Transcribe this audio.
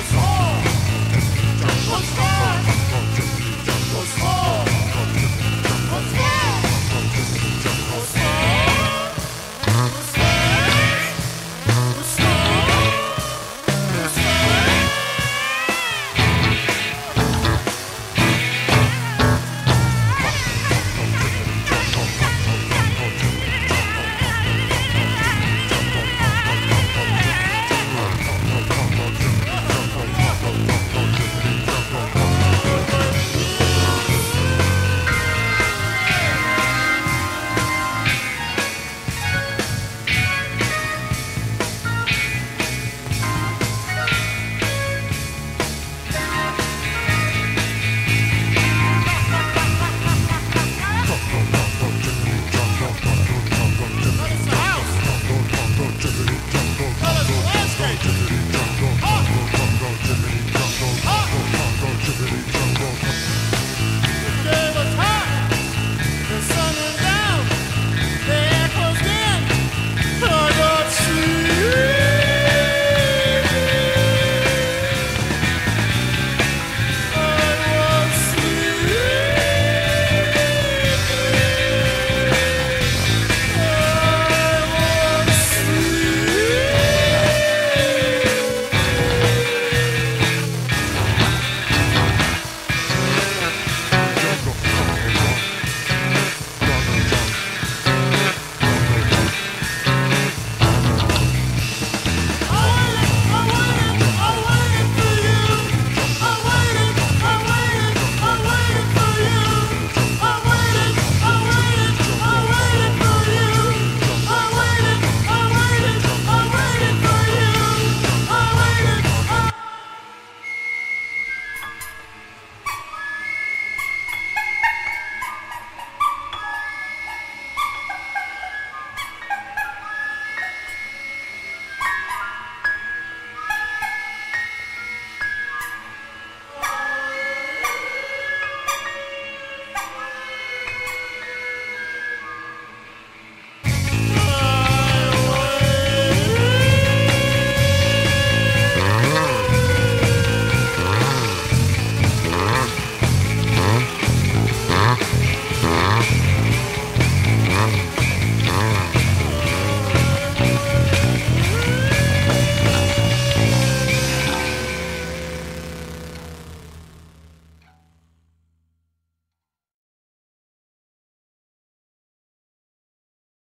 was all